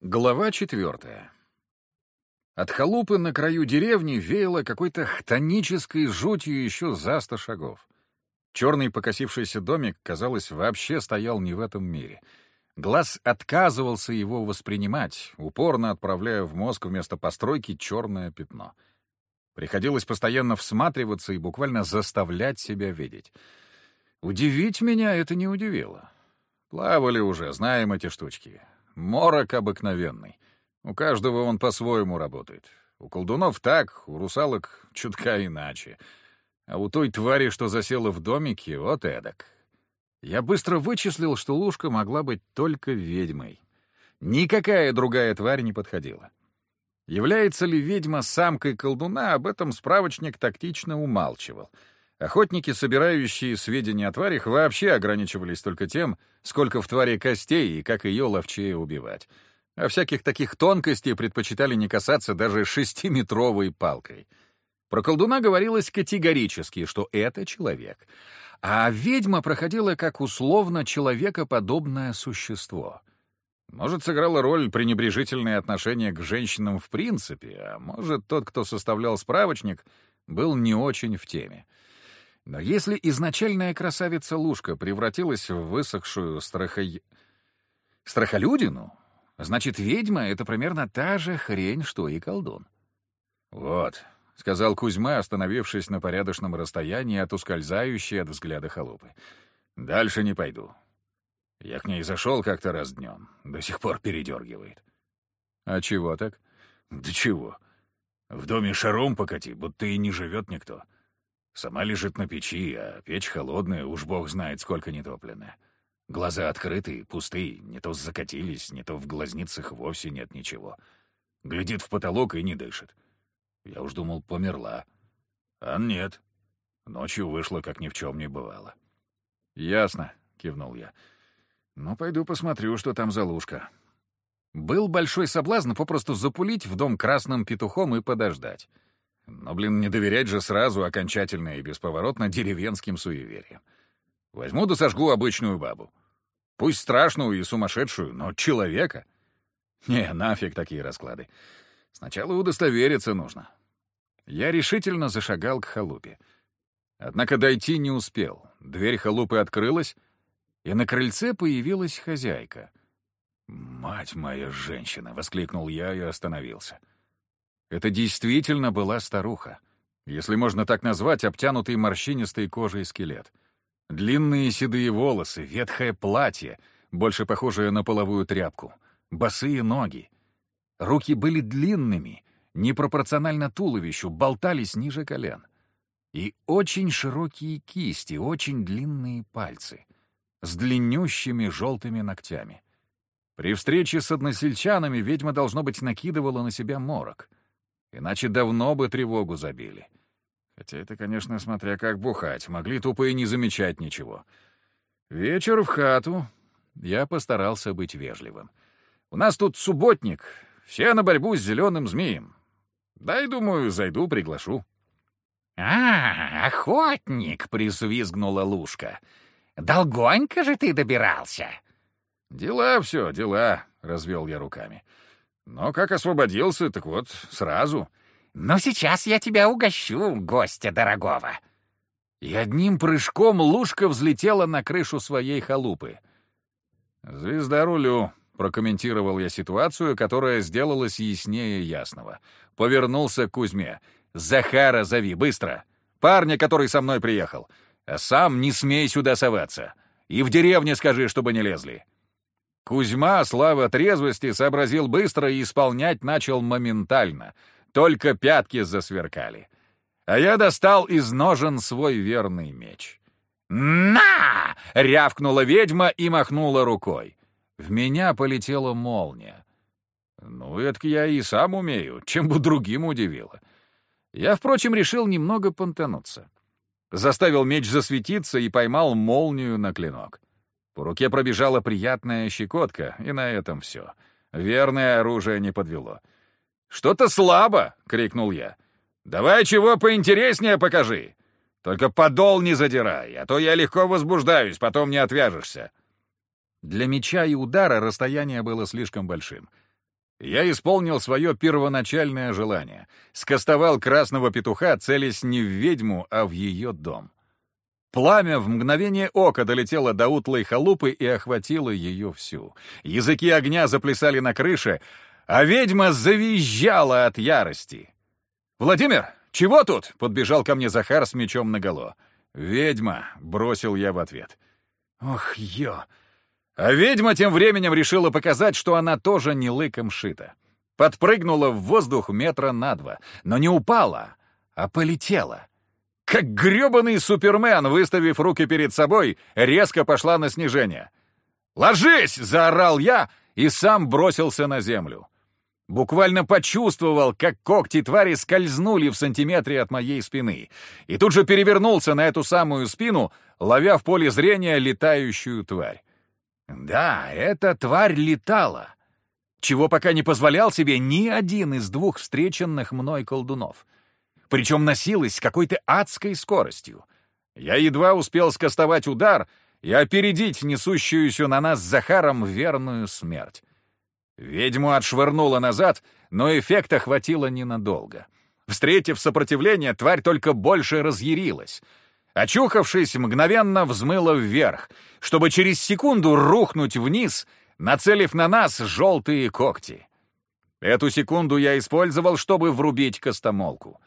Глава четвертая. От халупы на краю деревни веяло какой-то хтонической жутью еще за сто шагов. Черный покосившийся домик, казалось, вообще стоял не в этом мире. Глаз отказывался его воспринимать, упорно отправляя в мозг вместо постройки черное пятно. Приходилось постоянно всматриваться и буквально заставлять себя видеть. Удивить меня это не удивило. Плавали уже, знаем эти штучки. Морок обыкновенный. У каждого он по-своему работает. У колдунов так, у русалок чутка иначе. А у той твари, что засела в домике, вот эдак. Я быстро вычислил, что Лушка могла быть только ведьмой. Никакая другая тварь не подходила. Является ли ведьма самкой колдуна, об этом справочник тактично умалчивал — Охотники, собирающие сведения о тварях, вообще ограничивались только тем, сколько в твари костей и как ее ловчее убивать. А всяких таких тонкостей предпочитали не касаться даже шестиметровой палкой. Про колдуна говорилось категорически, что это человек. А ведьма проходила как условно человекоподобное существо. Может, сыграла роль пренебрежительное отношение к женщинам в принципе, а может, тот, кто составлял справочник, был не очень в теме. Но если изначальная красавица Лушка превратилась в высохшую страхой... страхолюдину, значит, ведьма — это примерно та же хрень, что и колдун. «Вот», — сказал Кузьма, остановившись на порядочном расстоянии от ускользающей от взгляда халупы. «Дальше не пойду. Я к ней зашел как-то раз днем, до сих пор передергивает». «А чего так?» «Да чего? В доме шаром покати, будто и не живет никто». Сама лежит на печи, а печь холодная, уж бог знает, сколько нетопленная. Глаза открыты, пустые, не то закатились, не то в глазницах вовсе нет ничего. Глядит в потолок и не дышит. Я уж думал, померла. А нет. Ночью вышла, как ни в чем не бывало. «Ясно», — кивнул я. «Ну, пойду посмотрю, что там за лужка». Был большой соблазн попросту запулить в дом красным петухом и подождать. Но, блин, не доверять же сразу окончательно и бесповоротно деревенским суевериям. Возьму да сожгу обычную бабу. Пусть страшную и сумасшедшую, но человека. Не, нафиг такие расклады. Сначала удостовериться нужно. Я решительно зашагал к халупе. Однако дойти не успел. Дверь халупы открылась, и на крыльце появилась хозяйка. «Мать моя женщина!» — воскликнул я и остановился. Это действительно была старуха. Если можно так назвать, обтянутый морщинистой кожей скелет. Длинные седые волосы, ветхое платье, больше похожее на половую тряпку, босые ноги. Руки были длинными, непропорционально туловищу, болтались ниже колен. И очень широкие кисти, очень длинные пальцы, с длиннющими желтыми ногтями. При встрече с односельчанами ведьма, должно быть, накидывала на себя морок — Иначе давно бы тревогу забили. Хотя это, конечно, смотря как бухать. Могли тупо и не замечать ничего. Вечер в хату. Я постарался быть вежливым. У нас тут субботник. Все на борьбу с зеленым змеем. Дай, думаю, зайду, приглашу. «А, охотник!» — присвизгнула Лушка. «Долгонько же ты добирался!» «Дела все, дела», — развел я руками. Но как освободился, так вот, сразу. «Ну, сейчас я тебя угощу, гостя дорогого!» И одним прыжком лужка взлетела на крышу своей халупы. «Звезда рулю», — прокомментировал я ситуацию, которая сделалась яснее ясного. Повернулся к Кузьме. «Захара зови, быстро! Парня, который со мной приехал! А сам не смей сюда соваться! И в деревне скажи, чтобы не лезли!» Кузьма, слава трезвости, сообразил быстро и исполнять начал моментально. Только пятки засверкали. А я достал из ножен свой верный меч. «На!» — рявкнула ведьма и махнула рукой. В меня полетела молния. Ну, это я и сам умею, чем бы другим удивило. Я, впрочем, решил немного понтануться. Заставил меч засветиться и поймал молнию на клинок. По руке пробежала приятная щекотка, и на этом все. Верное оружие не подвело. «Что-то слабо!» — крикнул я. «Давай чего поинтереснее покажи! Только подол не задирай, а то я легко возбуждаюсь, потом не отвяжешься». Для меча и удара расстояние было слишком большим. Я исполнил свое первоначальное желание. Скостовал красного петуха, целясь не в ведьму, а в ее дом. Пламя в мгновение ока долетело до утлой халупы и охватило ее всю. Языки огня заплясали на крыше, а ведьма завизжала от ярости. «Владимир, чего тут?» — подбежал ко мне Захар с мечом наголо. «Ведьма!» — бросил я в ответ. «Ох, ё!» А ведьма тем временем решила показать, что она тоже не лыком шита. Подпрыгнула в воздух метра на два, но не упала, а полетела. Как грёбаный супермен, выставив руки перед собой, резко пошла на снижение. «Ложись!» — заорал я и сам бросился на землю. Буквально почувствовал, как когти твари скользнули в сантиметре от моей спины, и тут же перевернулся на эту самую спину, ловя в поле зрения летающую тварь. Да, эта тварь летала, чего пока не позволял себе ни один из двух встреченных мной колдунов. Причем носилась с какой-то адской скоростью. Я едва успел скостовать удар и опередить несущуюся на нас Захаром верную смерть. Ведьму отшвырнуло назад, но эффекта хватило ненадолго. Встретив сопротивление, тварь только больше разъярилась — Очухавшись, мгновенно взмыло вверх, чтобы через секунду рухнуть вниз, нацелив на нас желтые когти. Эту секунду я использовал, чтобы врубить костомолку.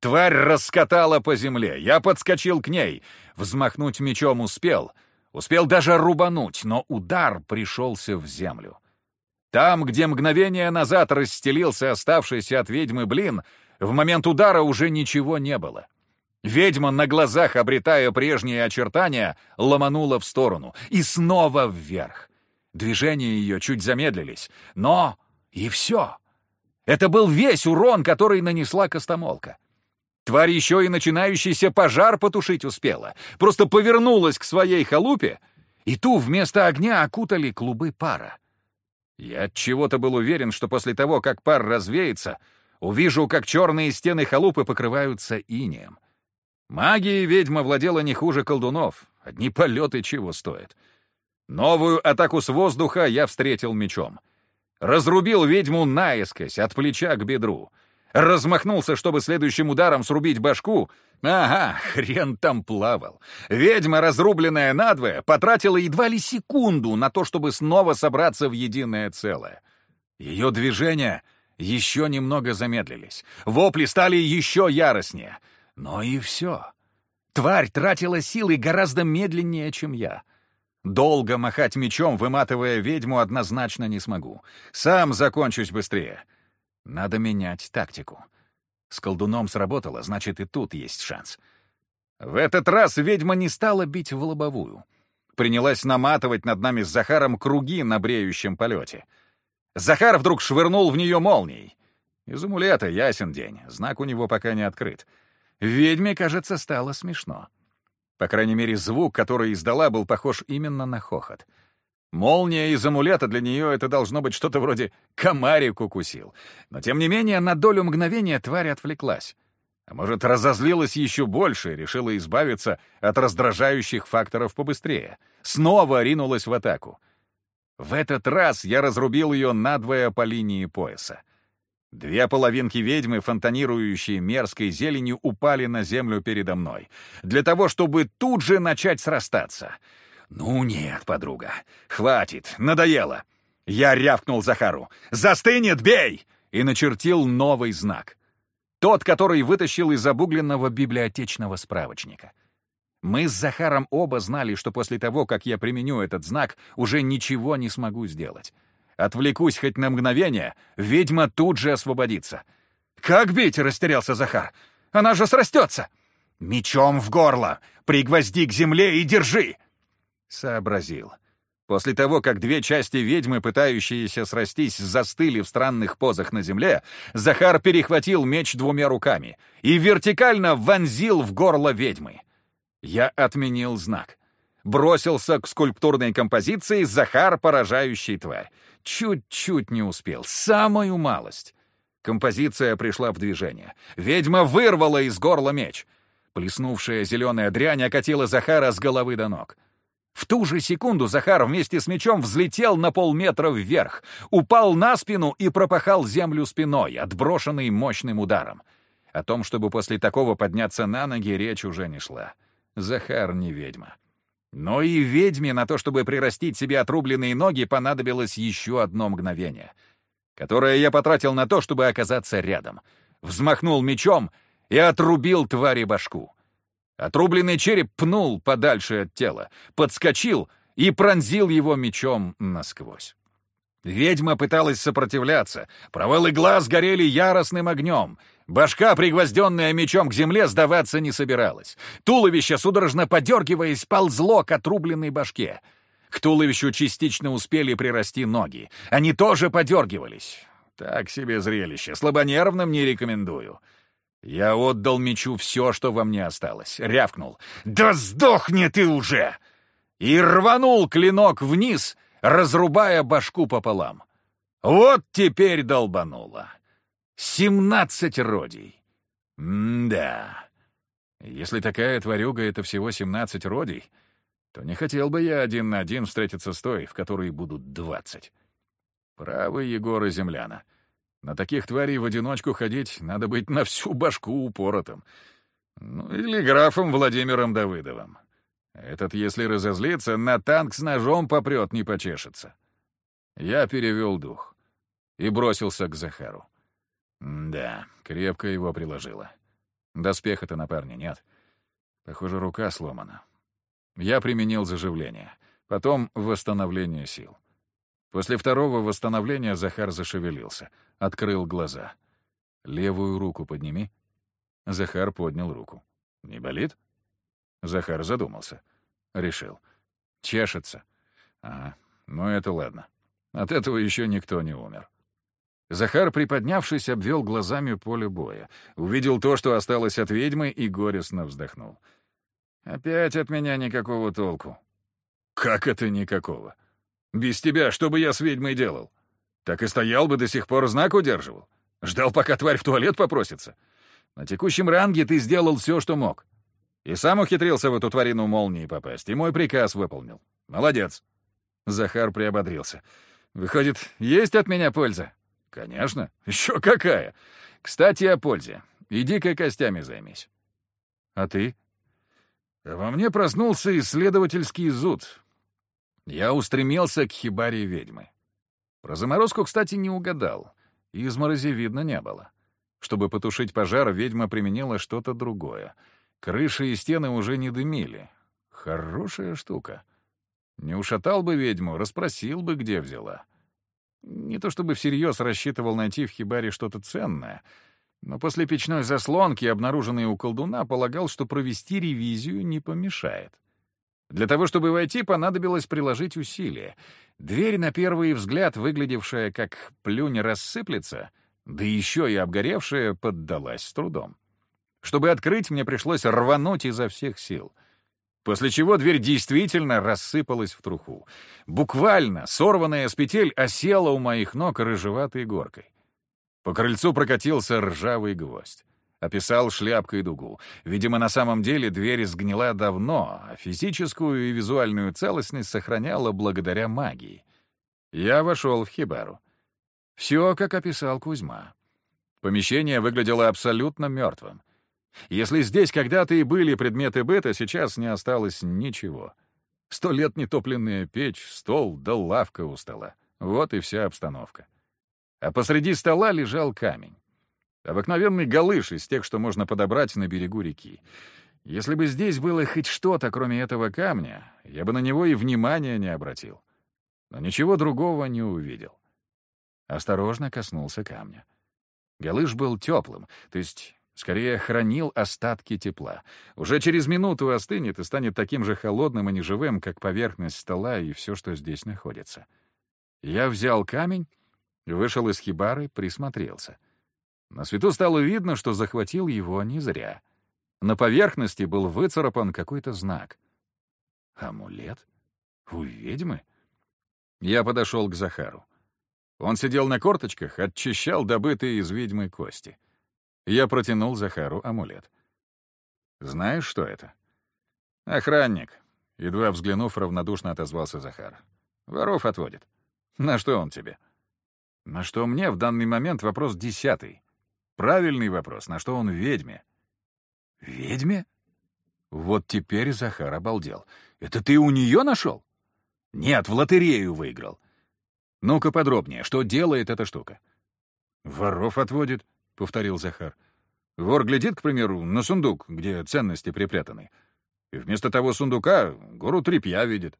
Тварь раскатала по земле, я подскочил к ней, взмахнуть мечом успел, успел даже рубануть, но удар пришелся в землю. Там, где мгновение назад расстелился оставшийся от ведьмы блин, в момент удара уже ничего не было. Ведьма, на глазах обретая прежние очертания, ломанула в сторону и снова вверх. Движения ее чуть замедлились, но и все. Это был весь урон, который нанесла костомолка. Тварь еще и начинающийся пожар потушить успела, просто повернулась к своей халупе, и ту вместо огня окутали клубы пара. Я от чего-то был уверен, что после того, как пар развеется, увижу, как черные стены халупы покрываются инеем. Магией ведьма владела не хуже колдунов, одни полеты чего стоят. Новую атаку с воздуха я встретил мечом. Разрубил ведьму наискось, от плеча к бедру. Размахнулся, чтобы следующим ударом срубить башку. Ага, хрен там плавал. Ведьма, разрубленная надвое, потратила едва ли секунду на то, чтобы снова собраться в единое целое. Ее движения еще немного замедлились. Вопли стали еще яростнее — но и все. Тварь тратила силы гораздо медленнее, чем я. Долго махать мечом, выматывая ведьму, однозначно не смогу. Сам закончусь быстрее. Надо менять тактику. С колдуном сработало, значит, и тут есть шанс. В этот раз ведьма не стала бить в лобовую. Принялась наматывать над нами с Захаром круги на бреющем полете. Захар вдруг швырнул в нее молнией. Из амулета ясен день, знак у него пока не открыт. Ведьме, кажется, стало смешно. По крайней мере, звук, который издала, был похож именно на хохот. Молния из амулета для нее это должно быть что-то вроде комарик укусил. Но, тем не менее, на долю мгновения тварь отвлеклась. А может, разозлилась еще больше и решила избавиться от раздражающих факторов побыстрее. Снова ринулась в атаку. В этот раз я разрубил ее надвое по линии пояса. Две половинки ведьмы, фонтанирующие мерзкой зеленью, упали на землю передо мной, для того, чтобы тут же начать срастаться. «Ну нет, подруга, хватит, надоело!» Я рявкнул Захару. «Застынет, бей!» и начертил новый знак. Тот, который вытащил из обугленного библиотечного справочника. Мы с Захаром оба знали, что после того, как я применю этот знак, уже ничего не смогу сделать. Отвлекусь хоть на мгновение, ведьма тут же освободится. «Как бить?» — растерялся Захар. «Она же срастется!» «Мечом в горло! Пригвозди к земле и держи!» Сообразил. После того, как две части ведьмы, пытающиеся срастись, застыли в странных позах на земле, Захар перехватил меч двумя руками и вертикально вонзил в горло ведьмы. Я отменил знак. Бросился к скульптурной композиции «Захар, поражающий тварь». Чуть-чуть не успел, самую малость. Композиция пришла в движение. Ведьма вырвала из горла меч. Плеснувшая зеленая дрянь окатила Захара с головы до ног. В ту же секунду Захар вместе с мечом взлетел на полметра вверх, упал на спину и пропахал землю спиной, отброшенный мощным ударом. О том, чтобы после такого подняться на ноги, речь уже не шла. Захар не ведьма. Но и ведьме на то, чтобы прирастить себе отрубленные ноги, понадобилось еще одно мгновение, которое я потратил на то, чтобы оказаться рядом. Взмахнул мечом и отрубил твари башку. Отрубленный череп пнул подальше от тела, подскочил и пронзил его мечом насквозь. Ведьма пыталась сопротивляться, провалы глаз горели яростным огнем. Башка, пригвозденная мечом к земле, сдаваться не собиралась. Туловище, судорожно подергиваясь, ползло к отрубленной башке. К туловищу частично успели прирасти ноги. Они тоже подергивались. Так себе зрелище, слабонервным не рекомендую. Я отдал мечу все, что во мне осталось. Рявкнул. «Да сдохни ты уже!» И рванул клинок вниз, разрубая башку пополам. Вот теперь долбануло. Семнадцать родий. М-да. Если такая тварюга — это всего семнадцать родий, то не хотел бы я один на один встретиться с той, в которой будут двадцать. Правы Егор и Земляна. На таких тварей в одиночку ходить надо быть на всю башку упоротым. Ну, или графом Владимиром Давыдовым. Этот, если разозлится, на танк с ножом попрет, не почешется. Я перевел дух и бросился к Захару. Да, крепко его приложило. Доспеха-то на парне нет. Похоже, рука сломана. Я применил заживление, потом восстановление сил. После второго восстановления Захар зашевелился, открыл глаза. «Левую руку подними». Захар поднял руку. «Не болит?» Захар задумался. Решил. «Чешется». «А, ну это ладно. От этого еще никто не умер». Захар, приподнявшись, обвел глазами поле боя. Увидел то, что осталось от ведьмы, и горестно вздохнул. «Опять от меня никакого толку». «Как это никакого?» Без тебя что бы я с ведьмой делал? Так и стоял бы до сих пор знак удерживал. Ждал, пока тварь в туалет попросится. На текущем ранге ты сделал все, что мог. И сам ухитрился в эту тварину молнии попасть, и мой приказ выполнил. Молодец. Захар приободрился. Выходит, есть от меня польза? Конечно. Еще какая. Кстати, о пользе. Иди-ка костями займись. А ты? Во мне проснулся исследовательский зуд. Я устремился к хибаре ведьмы. Про заморозку, кстати, не угадал. Изморози видно не было. Чтобы потушить пожар, ведьма применила что-то другое. Крыши и стены уже не дымили. Хорошая штука. Не ушатал бы ведьму, расспросил бы, где взяла. Не то чтобы всерьез рассчитывал найти в хибаре что-то ценное, но после печной заслонки, обнаруженной у колдуна, полагал, что провести ревизию не помешает. Для того, чтобы войти, понадобилось приложить усилия. Дверь, на первый взгляд, выглядевшая как плюнь рассыплется, да еще и обгоревшая, поддалась с трудом. Чтобы открыть, мне пришлось рвануть изо всех сил. После чего дверь действительно рассыпалась в труху. Буквально, сорванная с петель, осела у моих ног рыжеватой горкой. По крыльцу прокатился ржавый гвоздь. Описал шляпкой дугу. Видимо, на самом деле дверь сгнила давно, а физическую и визуальную целостность сохраняла благодаря магии. Я вошел в хибару. Все, как описал Кузьма. Помещение выглядело абсолютно мертвым. Если здесь когда-то и были предметы быта, сейчас не осталось ничего. Сто лет нетопленная печь, стол да лавка у стола. Вот и вся обстановка. А посреди стола лежал камень. Обыкновенный галыш из тех, что можно подобрать на берегу реки. Если бы здесь было хоть что-то, кроме этого камня, я бы на него и внимания не обратил. Но ничего другого не увидел. Осторожно коснулся камня. Галыш был теплым, то есть, скорее, хранил остатки тепла. Уже через минуту остынет и станет таким же холодным и неживым, как поверхность стола и все, что здесь находится. Я взял камень, вышел из хибары, присмотрелся. На свету стало видно, что захватил его не зря. На поверхности был выцарапан какой-то знак. Амулет? У ведьмы? Я подошел к Захару. Он сидел на корточках, очищал добытые из ведьмы кости. Я протянул Захару амулет. «Знаешь, что это?» «Охранник. Едва взглянув, равнодушно отозвался Захар. «Воров отводит. На что он тебе?» «На что мне в данный момент вопрос десятый. Правильный вопрос, на что он ведьме?» «Ведьме?» Вот теперь Захар обалдел. «Это ты у нее нашел?» «Нет, в лотерею выиграл». «Ну-ка подробнее, что делает эта штука?» «Воров отводит», — повторил Захар. «Вор глядит, к примеру, на сундук, где ценности припрятаны, и вместо того сундука гору тряпья видит,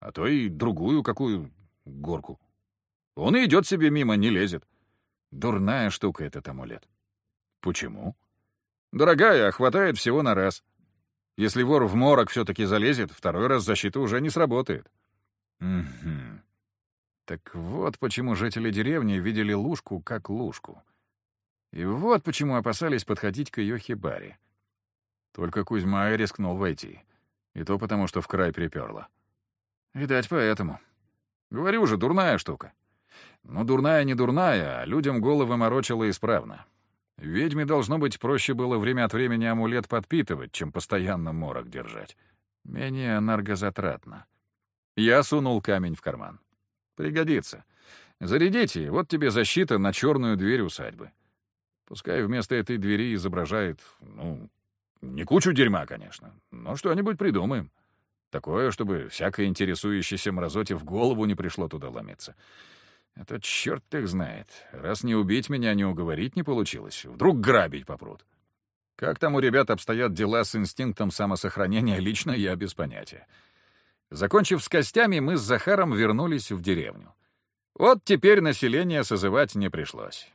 а то и другую какую горку. Он и идет себе мимо, не лезет. Дурная штука этот амулет. Почему? Дорогая, а хватает всего на раз. Если вор в морок все-таки залезет, второй раз защита уже не сработает. Угу. Так вот почему жители деревни видели лужку как лужку. И вот почему опасались подходить к ее хибаре. Только Кузьма и рискнул войти. И то потому, что в край приперло. Видать, поэтому. Говорю же, дурная штука. Ну, дурная не дурная, а людям головы морочила исправно. Ведьме, должно быть, проще было время от времени амулет подпитывать, чем постоянно морок держать. Менее энергозатратно. Я сунул камень в карман. Пригодится. Зарядите, вот тебе защита на черную дверь усадьбы. Пускай вместо этой двери изображает, ну, не кучу дерьма, конечно, но что-нибудь придумаем. Такое, чтобы всякой интересующейся мразоте в голову не пришло туда ломиться. Это черт их знает. Раз не убить меня, не уговорить не получилось. Вдруг грабить попрут. Как там у ребят обстоят дела с инстинктом самосохранения, лично я без понятия. Закончив с костями, мы с Захаром вернулись в деревню. Вот теперь население созывать не пришлось.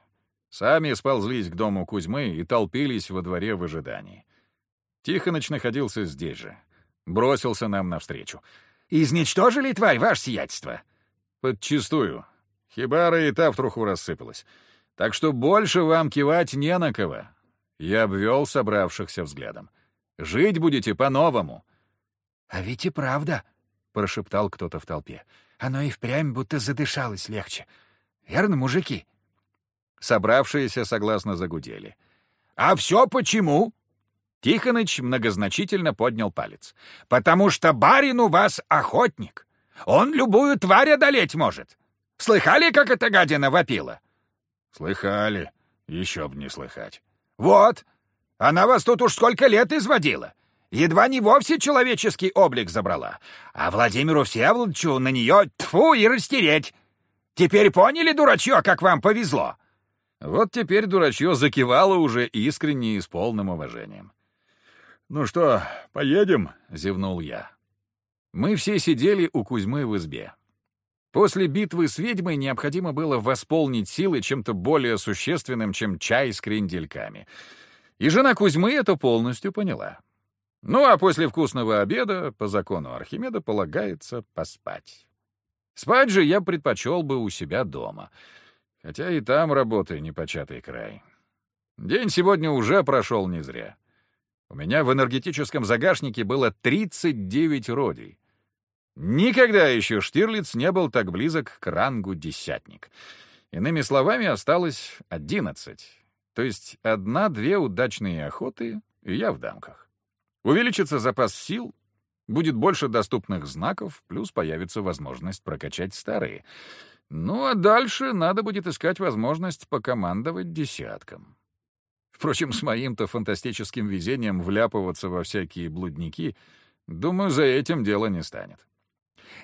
Сами сползлись к дому Кузьмы и толпились во дворе в ожидании. Тихоныч находился здесь же. Бросился нам навстречу. «Изничтожили тварь, ваше сиятельство?» «Подчистую. Хибара и та в труху рассыпалась. Так что больше вам кивать не на кого». Я обвел собравшихся взглядом. «Жить будете по-новому». «А ведь и правда», — прошептал кто-то в толпе. «Оно и впрямь будто задышалось легче. Верно, мужики?» Собравшиеся согласно загудели. «А все почему?» Тихоныч многозначительно поднял палец. «Потому что барин у вас охотник. Он любую тварь одолеть может. Слыхали, как эта гадина вопила?» «Слыхали. Еще б не слыхать». «Вот. Она вас тут уж сколько лет изводила. Едва не вовсе человеческий облик забрала. А Владимиру Всеволодовичу на нее тфу и растереть. Теперь поняли, дурачье, как вам повезло?» Вот теперь дурачье закивало уже искренне и с полным уважением. «Ну что, поедем?» — зевнул я. Мы все сидели у Кузьмы в избе. После битвы с ведьмой необходимо было восполнить силы чем-то более существенным, чем чай с крендельками. И жена Кузьмы это полностью поняла. Ну а после вкусного обеда, по закону Архимеда, полагается поспать. Спать же я предпочел бы у себя дома, хотя и там работы непочатый край. День сегодня уже прошел не зря. У меня в энергетическом загашнике было 39 родий. Никогда еще Штирлиц не был так близок к рангу десятник. Иными словами, осталось 11. То есть одна-две удачные охоты, и я в дамках. Увеличится запас сил, будет больше доступных знаков, плюс появится возможность прокачать старые. Ну а дальше надо будет искать возможность покомандовать десятком. Впрочем, с моим-то фантастическим везением вляпываться во всякие блудники, думаю, за этим дело не станет.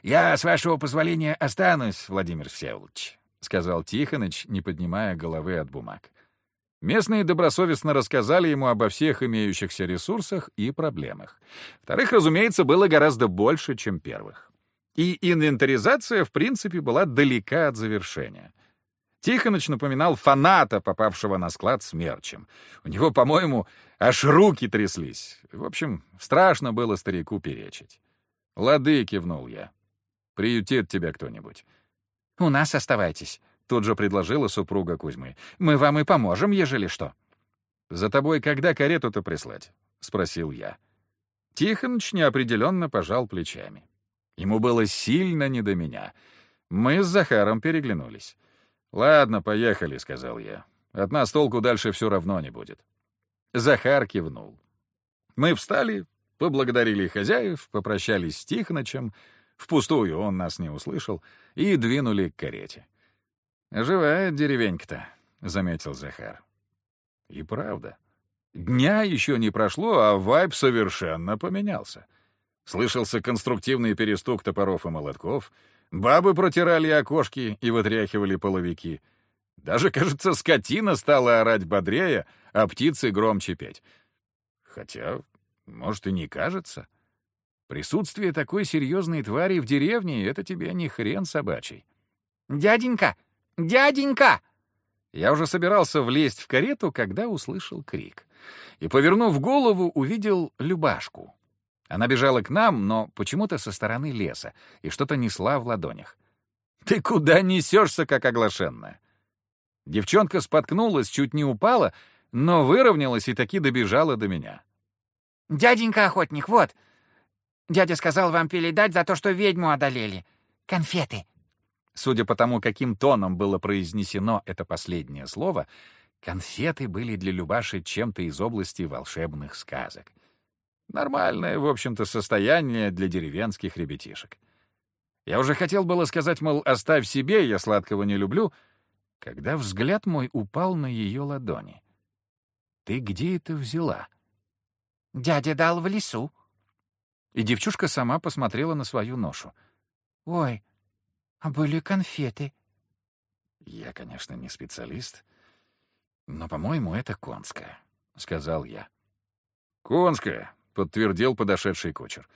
«Я, с вашего позволения, останусь, Владимир Всеволодович», — сказал Тихоныч, не поднимая головы от бумаг. Местные добросовестно рассказали ему обо всех имеющихся ресурсах и проблемах. Вторых, разумеется, было гораздо больше, чем первых. И инвентаризация, в принципе, была далека от завершения. Тихоныч напоминал фаната, попавшего на склад с мерчем. У него, по-моему, аж руки тряслись. В общем, страшно было старику перечить. «Лады», — кивнул я. «Приютит тебя кто-нибудь». «У нас оставайтесь», — тут же предложила супруга Кузьмы. «Мы вам и поможем, ежели что». «За тобой когда карету-то прислать?» — спросил я. Тихоныч неопределенно пожал плечами. Ему было сильно не до меня. Мы с Захаром переглянулись. «Ладно, поехали», — сказал я. «От нас толку дальше все равно не будет». Захар кивнул. Мы встали поблагодарили хозяев, попрощались с Тихонычем, впустую он нас не услышал, и двинули к карете. «Живая деревенька-то», — заметил Захар. И правда. Дня еще не прошло, а вайб совершенно поменялся. Слышался конструктивный перестук топоров и молотков, бабы протирали окошки и вытряхивали половики. Даже, кажется, скотина стала орать бодрее, а птицы громче петь. Хотя, может, и не кажется. Присутствие такой серьезной твари в деревне — это тебе не хрен собачий. «Дяденька! Дяденька!» Я уже собирался влезть в карету, когда услышал крик. И, повернув голову, увидел Любашку. Она бежала к нам, но почему-то со стороны леса, и что-то несла в ладонях. «Ты куда несешься, как оглашенная?» Девчонка споткнулась, чуть не упала, но выровнялась и таки добежала до меня. «Дяденька охотник, вот. Дядя сказал вам передать за то, что ведьму одолели. Конфеты». Судя по тому, каким тоном было произнесено это последнее слово, конфеты были для Любаши чем-то из области волшебных сказок. Нормальное, в общем-то, состояние для деревенских ребятишек. Я уже хотел было сказать, мол, оставь себе, я сладкого не люблю, когда взгляд мой упал на ее ладони. «Ты где это взяла?» «Дядя дал в лесу». И девчушка сама посмотрела на свою ношу. «Ой, а были конфеты. Я, конечно, не специалист, но, по-моему, это конская, — сказал я. Конская, — подтвердил подошедший кучер.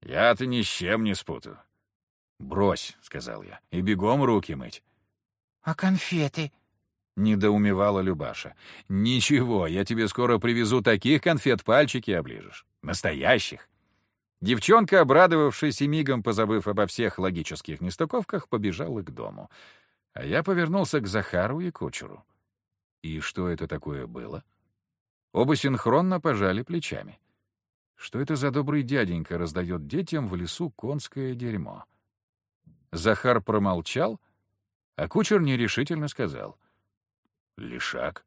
Я-то ни с чем не спутаю. «Брось», — сказал я, — «и бегом руки мыть». «А конфеты?» — недоумевала Любаша. «Ничего, я тебе скоро привезу таких конфет, пальчики оближешь. Настоящих. Девчонка, обрадовавшись и мигом позабыв обо всех логических нестыковках, побежала к дому. А я повернулся к Захару и кучеру. И что это такое было? Оба синхронно пожали плечами. Что это за добрый дяденька раздает детям в лесу конское дерьмо? Захар промолчал, а кучер нерешительно сказал. «Лишак».